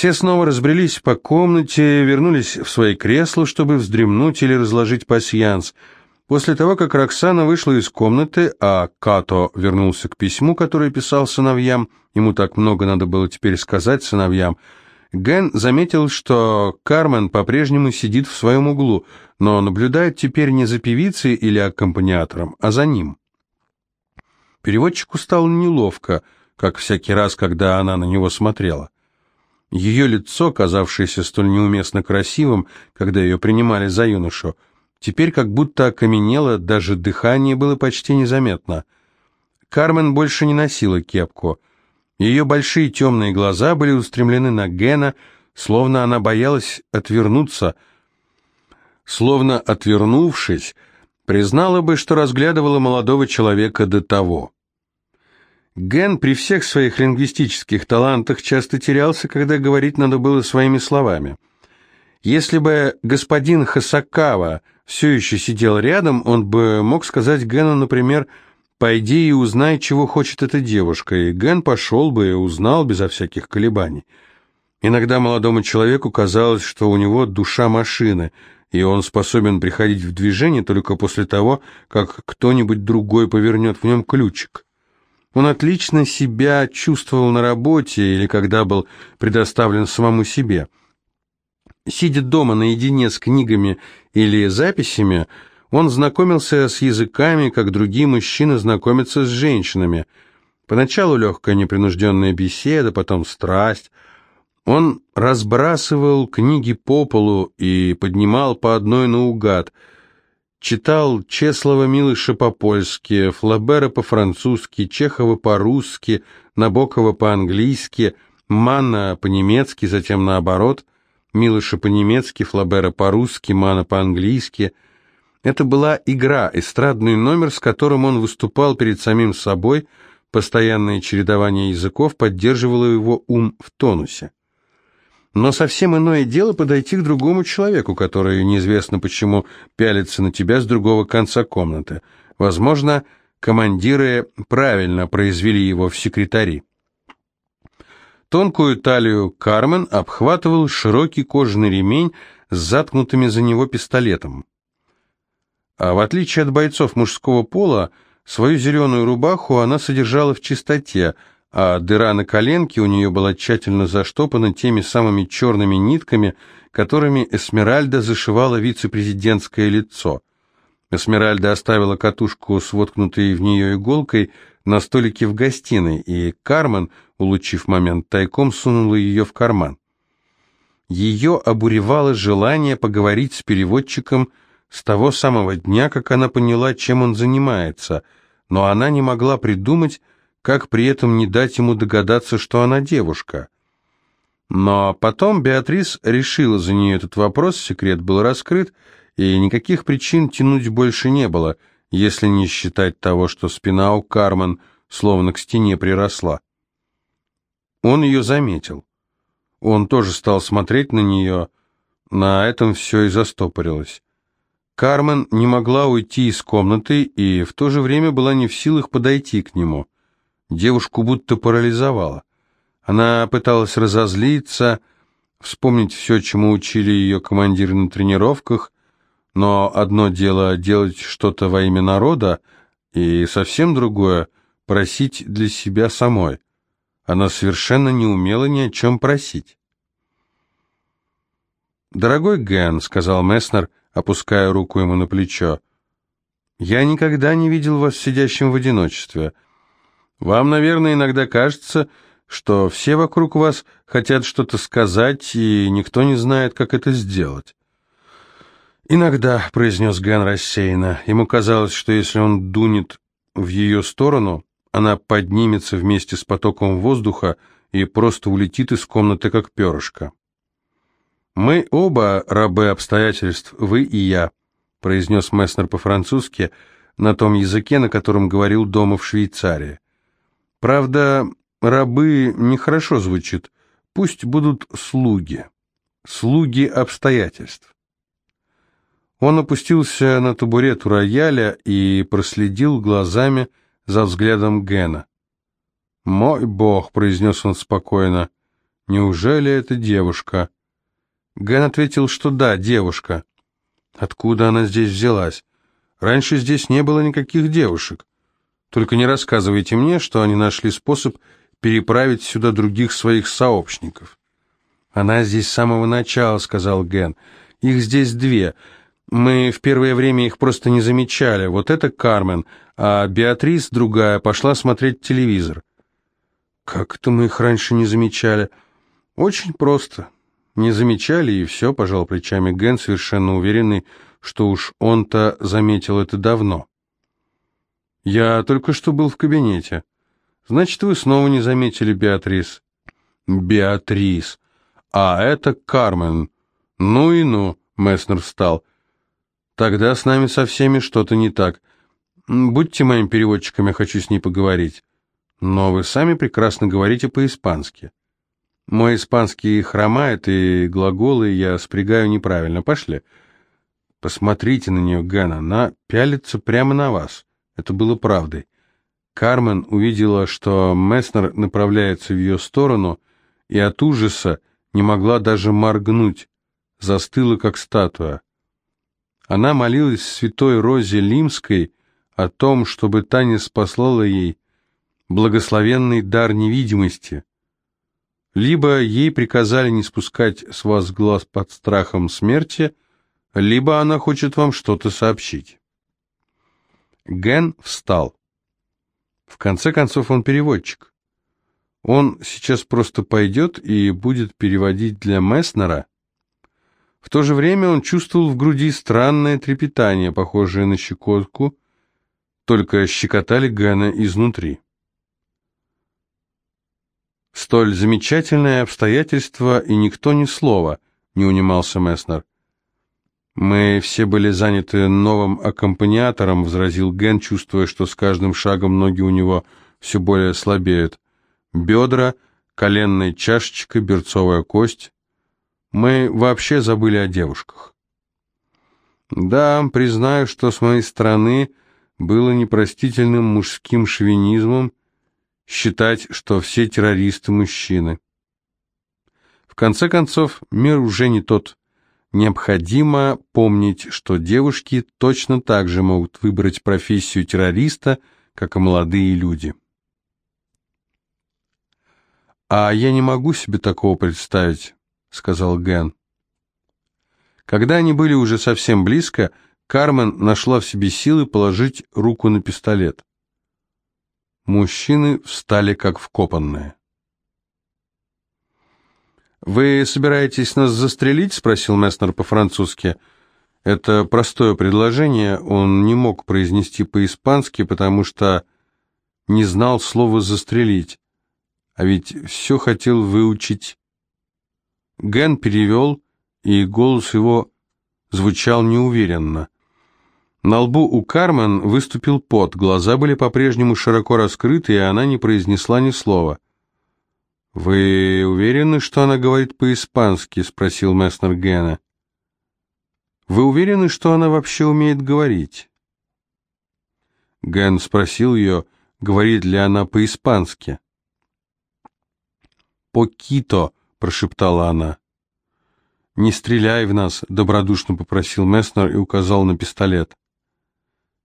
Все снова разбрелись по комнате, вернулись в свои кресла, чтобы вздремнуть или разложить пасьянс. После того, как Роксана вышла из комнаты, а Като вернулся к письму, которое писал сыновьям, ему так много надо было теперь сказать сыновьям, Ген заметил, что Кармен по-прежнему сидит в своем углу, но наблюдает теперь не за певицей или аккомпаниатором, а за ним. Переводчику стало неловко, как всякий раз, когда она на него смотрела. Ее лицо, казавшееся столь неуместно красивым, когда ее принимали за юношу, теперь как будто окаменело, даже дыхание было почти незаметно. Кармен больше не носила кепку. Ее большие темные глаза были устремлены на Гена, словно она боялась отвернуться, словно, отвернувшись, признала бы, что разглядывала молодого человека до того. Ген при всех своих лингвистических талантах часто терялся, когда говорить надо было своими словами. Если бы господин Хасакава все еще сидел рядом, он бы мог сказать Гену, например, «Пойди и узнай, чего хочет эта девушка», и Ген пошел бы и узнал безо всяких колебаний. Иногда молодому человеку казалось, что у него душа машины, и он способен приходить в движение только после того, как кто-нибудь другой повернет в нем ключик. Он отлично себя чувствовал на работе или когда был предоставлен самому себе. Сидя дома наедине с книгами или записями, он знакомился с языками, как другие мужчины знакомятся с женщинами. Поначалу легкая непринужденная беседа, потом страсть. Он разбрасывал книги по полу и поднимал по одной наугад – Читал Чеслова Милыша по-польски, Флабера по-французски, Чехова по-русски, Набокова по-английски, Манна по-немецки, затем наоборот, Милыша по-немецки, Флабера по-русски, Мана по-английски. Это была игра, эстрадный номер, с которым он выступал перед самим собой, постоянное чередование языков поддерживало его ум в тонусе. Но совсем иное дело подойти к другому человеку, который неизвестно почему пялится на тебя с другого конца комнаты. Возможно, командиры правильно произвели его в секретари. Тонкую талию Кармен обхватывал широкий кожаный ремень с заткнутыми за него пистолетом. А в отличие от бойцов мужского пола, свою зеленую рубаху она содержала в чистоте, а дыра на коленке у нее была тщательно заштопана теми самыми черными нитками, которыми Эсмеральда зашивала вице-президентское лицо. Эсмеральда оставила катушку с воткнутой в нее иголкой на столике в гостиной, и Кармен, улучив момент, тайком сунула ее в карман. Ее обуревало желание поговорить с переводчиком с того самого дня, как она поняла, чем он занимается, но она не могла придумать, как при этом не дать ему догадаться, что она девушка. Но потом Беатрис решила за нее этот вопрос, секрет был раскрыт, и никаких причин тянуть больше не было, если не считать того, что спина у Кармен словно к стене приросла. Он ее заметил. Он тоже стал смотреть на нее, на этом все и застопорилось. Кармен не могла уйти из комнаты и в то же время была не в силах подойти к нему. Девушку будто парализовало. Она пыталась разозлиться, вспомнить все, чему учили ее командиры на тренировках, но одно дело делать что-то во имя народа, и совсем другое — просить для себя самой. Она совершенно не умела ни о чем просить. «Дорогой Ген», — сказал Месснер, опуская руку ему на плечо, — «я никогда не видел вас сидящим в одиночестве». Вам, наверное, иногда кажется, что все вокруг вас хотят что-то сказать, и никто не знает, как это сделать. «Иногда», — произнес Ген рассеянно, ему казалось, что если он дунет в ее сторону, она поднимется вместе с потоком воздуха и просто улетит из комнаты, как перышко. «Мы оба рабы обстоятельств, вы и я», — произнес Месснер по-французски, на том языке, на котором говорил дома в Швейцарии. Правда, рабы нехорошо звучит. Пусть будут слуги. Слуги обстоятельств. Он опустился на табурет у рояля и проследил глазами за взглядом Гена. «Мой бог», — произнес он спокойно, — Неужели это девушка? Ген ответил, что да, девушка. Откуда она здесь взялась? Раньше здесь не было никаких девушек. Только не рассказывайте мне, что они нашли способ переправить сюда других своих сообщников. Она здесь с самого начала, сказал Ген. Их здесь две. Мы в первое время их просто не замечали. Вот это Кармен, а Беатрис, другая, пошла смотреть телевизор. Как это мы их раньше не замечали? Очень просто. Не замечали, и все, пожал плечами Ген, совершенно уверенный, что уж он-то заметил это давно. Я только что был в кабинете. Значит, вы снова не заметили Беатрис. Беатрис. А это Кармен. Ну и ну, Месснер встал. Тогда с нами со всеми что-то не так. Будьте моим переводчиком, я хочу с ней поговорить. Но вы сами прекрасно говорите по-испански. Мой испанский хромает, и глаголы я спрягаю неправильно. Пошли. Посмотрите на нее, Гана, она пялится прямо на вас. Это было правдой. Кармен увидела, что Месснер направляется в ее сторону, и от ужаса не могла даже моргнуть, застыла как статуя. Она молилась святой Розе Лимской о том, чтобы Таня спаслала ей благословенный дар невидимости. Либо ей приказали не спускать с вас глаз под страхом смерти, либо она хочет вам что-то сообщить. Ген встал. В конце концов, он переводчик. Он сейчас просто пойдет и будет переводить для Месснера, в то же время он чувствовал в груди странное трепетание, похожее на щекотку, только щекотали Гэна изнутри. «Столь замечательное обстоятельство, и никто ни слова», — не унимался Месснер. «Мы все были заняты новым аккомпаниатором», — возразил Ген, чувствуя, что с каждым шагом ноги у него все более слабеют. Бедра, коленная чашечка, берцовая кость. Мы вообще забыли о девушках. Да, признаю, что с моей стороны было непростительным мужским шовинизмом считать, что все террористы мужчины. В конце концов, мир уже не тот. Необходимо помнить, что девушки точно так же могут выбрать профессию террориста, как и молодые люди. А я не могу себе такого представить. — сказал Ген. Когда они были уже совсем близко, Кармен нашла в себе силы положить руку на пистолет. Мужчины встали как вкопанные. «Вы собираетесь нас застрелить?» — спросил Месснер по-французски. Это простое предложение он не мог произнести по-испански, потому что не знал слова «застрелить», а ведь все хотел выучить Ген перевел, и голос его звучал неуверенно. На лбу у Кармен выступил пот, глаза были по-прежнему широко раскрыты, и она не произнесла ни слова. «Вы уверены, что она говорит по-испански?» — спросил Месснер Гена. «Вы уверены, что она вообще умеет говорить?» Ген спросил ее, говорит ли она по-испански. «Покито», прошептала она. «Не стреляй в нас», — добродушно попросил Месснер и указал на пистолет.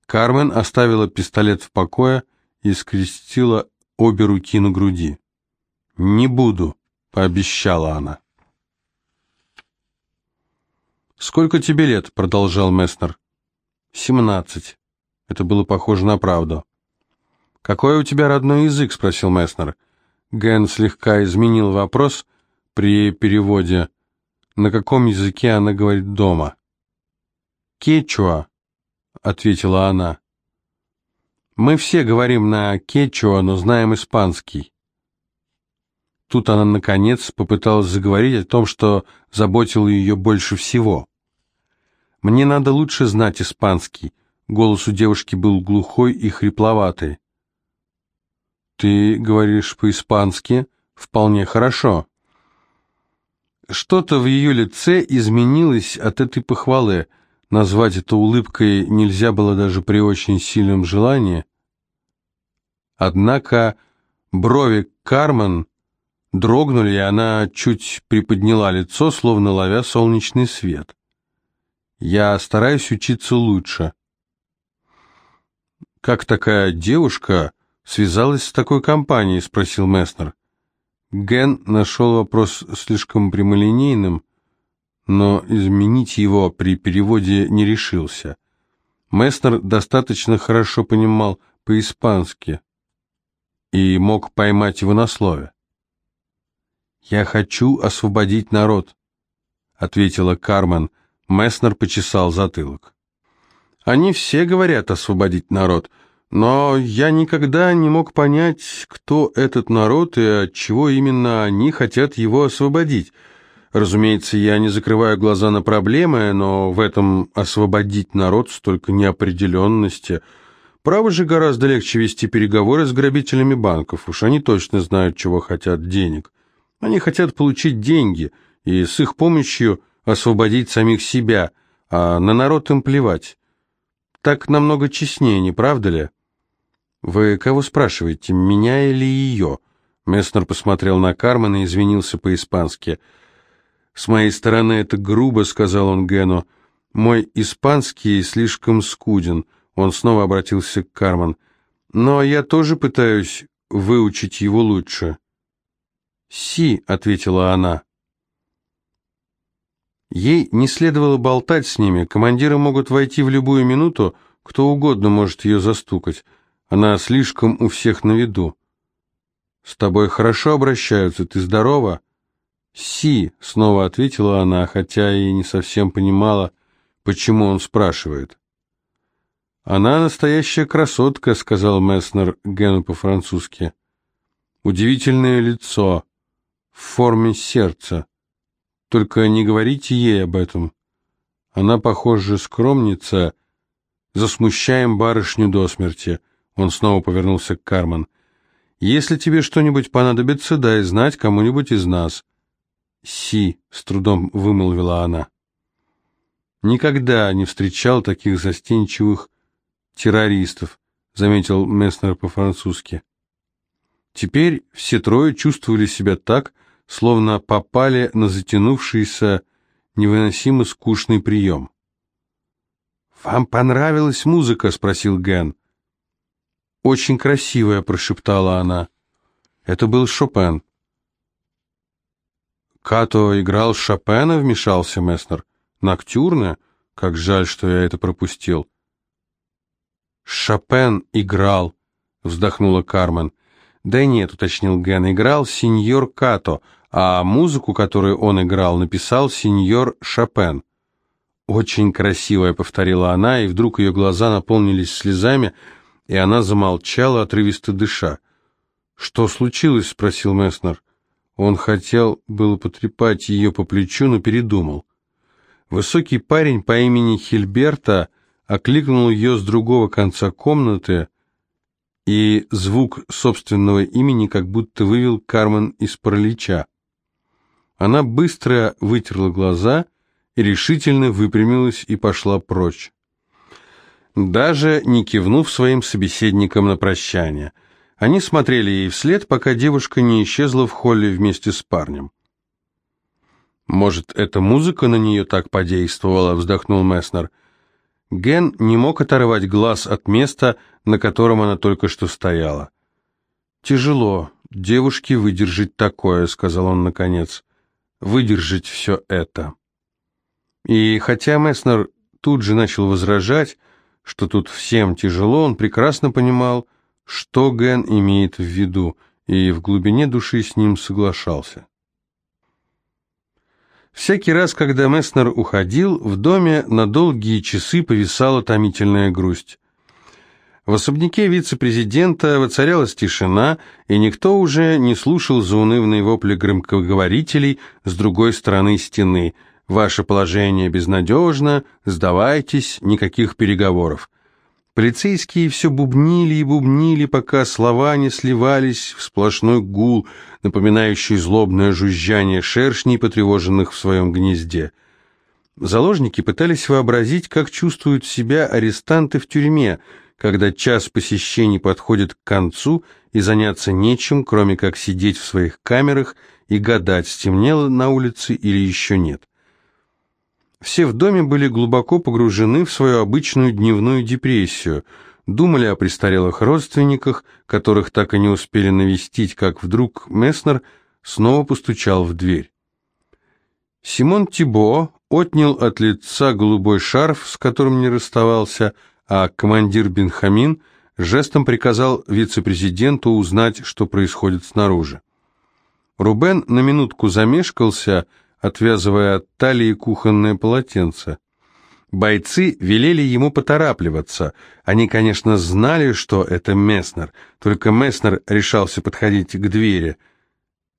Кармен оставила пистолет в покое и скрестила обе руки на груди. «Не буду», — пообещала она. «Сколько тебе лет?» — продолжал Месснер. «Семнадцать». Это было похоже на правду. «Какой у тебя родной язык?» — спросил Месснер. Ген слегка изменил вопрос при переводе, на каком языке она говорит дома. «Кечуа», — ответила она. «Мы все говорим на кечуа, но знаем испанский». Тут она, наконец, попыталась заговорить о том, что заботило ее больше всего. «Мне надо лучше знать испанский». Голос у девушки был глухой и хрипловатый. «Ты говоришь по-испански? Вполне хорошо». Что-то в ее лице изменилось от этой похвалы. Назвать это улыбкой нельзя было даже при очень сильном желании. Однако брови Кармен дрогнули, и она чуть приподняла лицо, словно ловя солнечный свет. «Я стараюсь учиться лучше». «Как такая девушка связалась с такой компанией?» — спросил Месснер. Ген нашел вопрос слишком прямолинейным, но изменить его при переводе не решился. Месснер достаточно хорошо понимал по-испански и мог поймать его на слове. «Я хочу освободить народ», — ответила Кармен. Месснер почесал затылок. «Они все говорят освободить народ», — но я никогда не мог понять, кто этот народ и от чего именно они хотят его освободить. Разумеется, я не закрываю глаза на проблемы, но в этом освободить народ столько неопределенности. Право же гораздо легче вести переговоры с грабителями банков, уж они точно знают, чего хотят денег. Они хотят получить деньги и с их помощью освободить самих себя, а на народ им плевать. Так намного честнее, не правда ли? «Вы кого спрашиваете, меня или ее?» Месснер посмотрел на Кармена и извинился по-испански. «С моей стороны это грубо», — сказал он Гену. «Мой испанский слишком скуден». Он снова обратился к Кармен. «Но я тоже пытаюсь выучить его лучше». «Си», — ответила она. Ей не следовало болтать с ними. Командиры могут войти в любую минуту, кто угодно может ее застукать. Она слишком у всех на виду. «С тобой хорошо обращаются, ты здорова?» «Си», — снова ответила она, хотя и не совсем понимала, почему он спрашивает. «Она настоящая красотка», — сказал Месснер Гену по-французски. «Удивительное лицо, в форме сердца. Только не говорите ей об этом. Она, похоже, скромница. Засмущаем барышню до смерти». Он снова повернулся к Кармен. «Если тебе что-нибудь понадобится, дай знать кому-нибудь из нас». «Си», — с трудом вымолвила она. «Никогда не встречал таких застенчивых террористов», — заметил Месснер по-французски. Теперь все трое чувствовали себя так, словно попали на затянувшийся, невыносимо скучный прием. «Вам понравилась музыка?» — спросил Ген. «Очень красивая», — прошептала она. Это был Шопен. «Като играл Шопена?» — вмешался Месснер. «Ноктюрне? Как жаль, что я это пропустил». «Шопен играл», — вздохнула Кармен. «Да нет», — уточнил Ген, — «играл сеньор Като, а музыку, которую он играл, написал сеньор Шопен». «Очень красивая», — повторила она, и вдруг ее глаза наполнились слезами, — и она замолчала, отрывисто дыша. «Что случилось?» — спросил Месснер. Он хотел было потрепать ее по плечу, но передумал. Высокий парень по имени Хильберта окликнул ее с другого конца комнаты, и звук собственного имени как будто вывел Кармен из паралича. Она быстро вытерла глаза и решительно выпрямилась и пошла прочь даже не кивнув своим собеседникам на прощание. Они смотрели ей вслед, пока девушка не исчезла в холле вместе с парнем. «Может, эта музыка на нее так подействовала?» — вздохнул Месснер. Ген не мог оторвать глаз от места, на котором она только что стояла. «Тяжело девушке выдержать такое», — сказал он наконец. «Выдержать все это». И хотя Месснер тут же начал возражать, что тут всем тяжело, он прекрасно понимал, что Ген имеет в виду, и в глубине души с ним соглашался. Всякий раз, когда Месснер уходил, в доме на долгие часы повисала томительная грусть. В особняке вице-президента воцарялась тишина, и никто уже не слушал заунывные вопли громкоговорителей с другой стороны стены – Ваше положение безнадежно, сдавайтесь, никаких переговоров. Полицейские все бубнили и бубнили, пока слова не сливались в сплошной гул, напоминающий злобное жужжание шершней, потревоженных в своем гнезде. Заложники пытались вообразить, как чувствуют себя арестанты в тюрьме, когда час посещений подходит к концу и заняться нечем, кроме как сидеть в своих камерах и гадать, стемнело на улице или еще нет. Все в доме были глубоко погружены в свою обычную дневную депрессию, думали о престарелых родственниках, которых так и не успели навестить, как вдруг Месснер снова постучал в дверь. Симон Тибо отнял от лица голубой шарф, с которым не расставался, а командир Бенхамин жестом приказал вице-президенту узнать, что происходит снаружи. Рубен на минутку замешкался, отвязывая от талии кухонное полотенце. Бойцы велели ему поторапливаться. Они, конечно, знали, что это Месснер, только Месснер решался подходить к двери.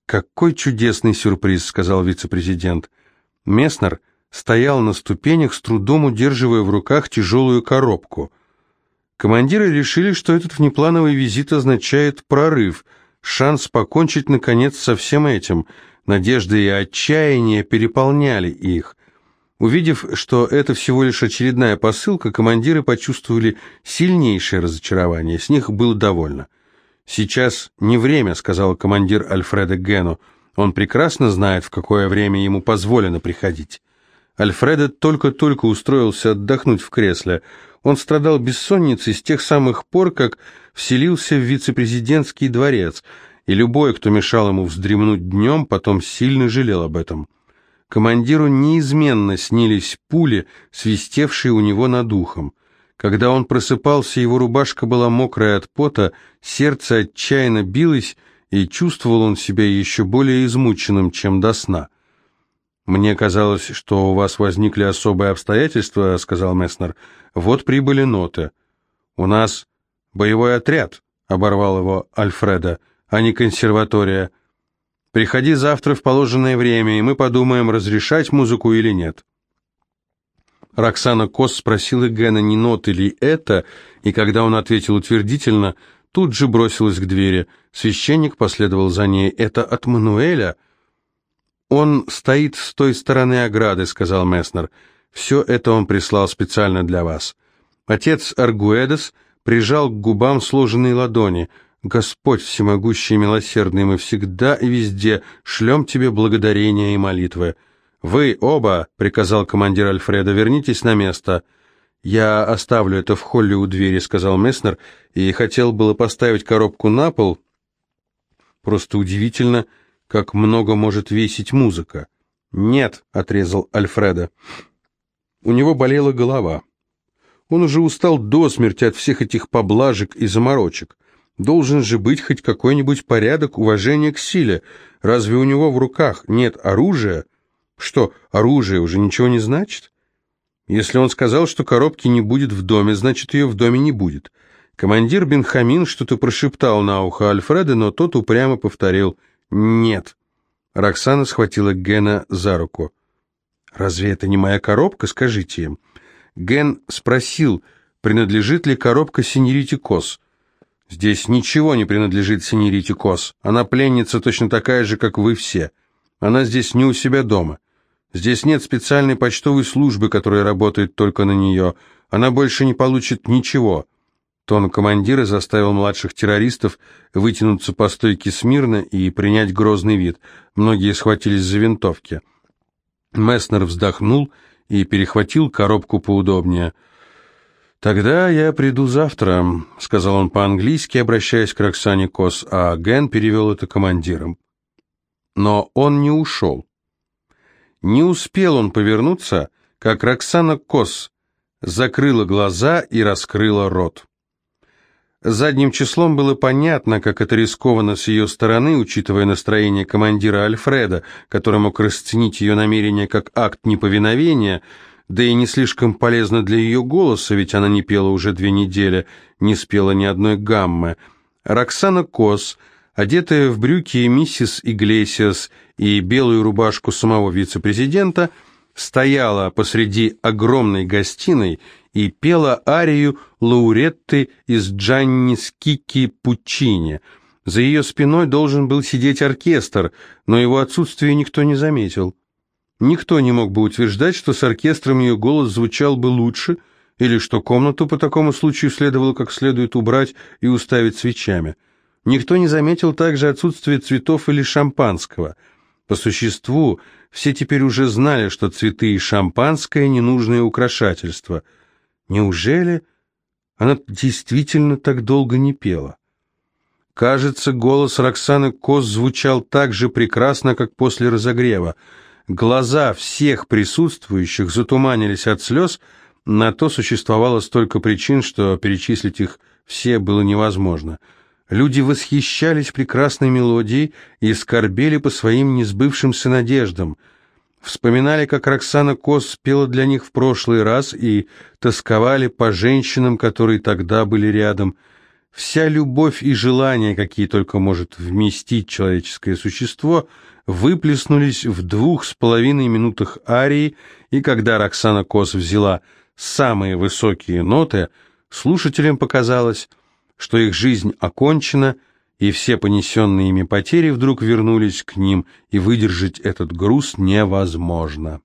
«Какой чудесный сюрприз», — сказал вице-президент. Месснер стоял на ступенях, с трудом удерживая в руках тяжелую коробку. Командиры решили, что этот внеплановый визит означает прорыв, шанс покончить, наконец, со всем этим. Надежды и отчаяние переполняли их. Увидев, что это всего лишь очередная посылка, командиры почувствовали сильнейшее разочарование, с них было довольно. «Сейчас не время», — сказал командир Альфреда Гену. «Он прекрасно знает, в какое время ему позволено приходить». Альфреда только-только устроился отдохнуть в кресле. Он страдал бессонницей с тех самых пор, как вселился в вице-президентский дворец, и любой, кто мешал ему вздремнуть днем, потом сильно жалел об этом. Командиру неизменно снились пули, свистевшие у него над ухом. Когда он просыпался, его рубашка была мокрая от пота, сердце отчаянно билось, и чувствовал он себя еще более измученным, чем до сна. «Мне казалось, что у вас возникли особые обстоятельства», — сказал Месснер. «Вот прибыли ноты». «У нас боевой отряд», — оборвал его Альфреда, — «а не консерватория. Приходи завтра в положенное время, и мы подумаем, разрешать музыку или нет». Роксана Кос спросила Гена, не ноты ли это, и когда он ответил утвердительно, тут же бросилась к двери. Священник последовал за ней. «Это от Мануэля?» «Он стоит с той стороны ограды», — сказал Месснер. «Все это он прислал специально для вас». Отец Аргуэдес прижал к губам сложенные ладони. «Господь всемогущий и милосердный, мы всегда и везде шлем тебе благодарения и молитвы». «Вы оба», — приказал командир Альфреда, — «вернитесь на место». «Я оставлю это в холле у двери», — сказал Месснер, и хотел было поставить коробку на пол. Просто удивительно, — как много может весить музыка. «Нет», — отрезал Альфреда. У него болела голова. Он уже устал до смерти от всех этих поблажек и заморочек. Должен же быть хоть какой-нибудь порядок, уважение к силе. Разве у него в руках нет оружия? Что, оружие уже ничего не значит? Если он сказал, что коробки не будет в доме, значит, ее в доме не будет. Командир Бенхамин что-то прошептал на ухо Альфреда, но тот упрямо повторил «Нет». Роксана схватила Гена за руку. «Разве это не моя коробка? Скажите им». Ген спросил, принадлежит ли коробка синьорите Кос. «Здесь ничего не принадлежит синьорите Кос. Она пленница точно такая же, как вы все. Она здесь не у себя дома. Здесь нет специальной почтовой службы, которая работает только на нее. Она больше не получит ничего. Тон командира заставил младших террористов вытянуться по стойке смирно и принять грозный вид. Многие схватились за винтовки. Месснер вздохнул и перехватил коробку поудобнее. «Тогда я приду завтра», — сказал он по-английски, обращаясь к Роксане Кос, а Ген перевел это командиром. Но он не ушел. Не успел он повернуться, как Роксана Кос закрыла глаза и раскрыла рот. Задним числом было понятно, как это рискованно с ее стороны, учитывая настроение командира Альфреда, который мог расценить ее намерение как акт неповиновения, да и не слишком полезно для ее голоса, ведь она не пела уже две недели, не спела ни одной гаммы. Роксана Кос, одетая в брюки миссис Иглесиас и белую рубашку самого вице-президента, стояла посреди огромной гостиной и пела арию лауретты из Джанни Скики Пуччини. За ее спиной должен был сидеть оркестр, но его отсутствие никто не заметил. Никто не мог бы утверждать, что с оркестром ее голос звучал бы лучше, или что комнату по такому случаю следовало как следует убрать и уставить свечами. Никто не заметил также отсутствие цветов или шампанского. По существу, все теперь уже знали, что цветы и шампанское – ненужное украшательство. Неужели она действительно так долго не пела? Кажется, голос Роксаны Кос звучал так же прекрасно, как после разогрева. Глаза всех присутствующих затуманились от слез – на то существовало столько причин, что перечислить их все было невозможно. Люди восхищались прекрасной мелодией и скорбели по своим несбывшимся надеждам. Вспоминали, как Роксана Кос пела для них в прошлый раз и тосковали по женщинам, которые тогда были рядом. Вся любовь и желания, какие только может вместить человеческое существо, выплеснулись в двух с половиной минутах арии, и когда Роксана Кос взяла самые высокие ноты, слушателям показалось, что их жизнь окончена, и все понесенные ими потери вдруг вернулись к ним, и выдержать этот груз невозможно.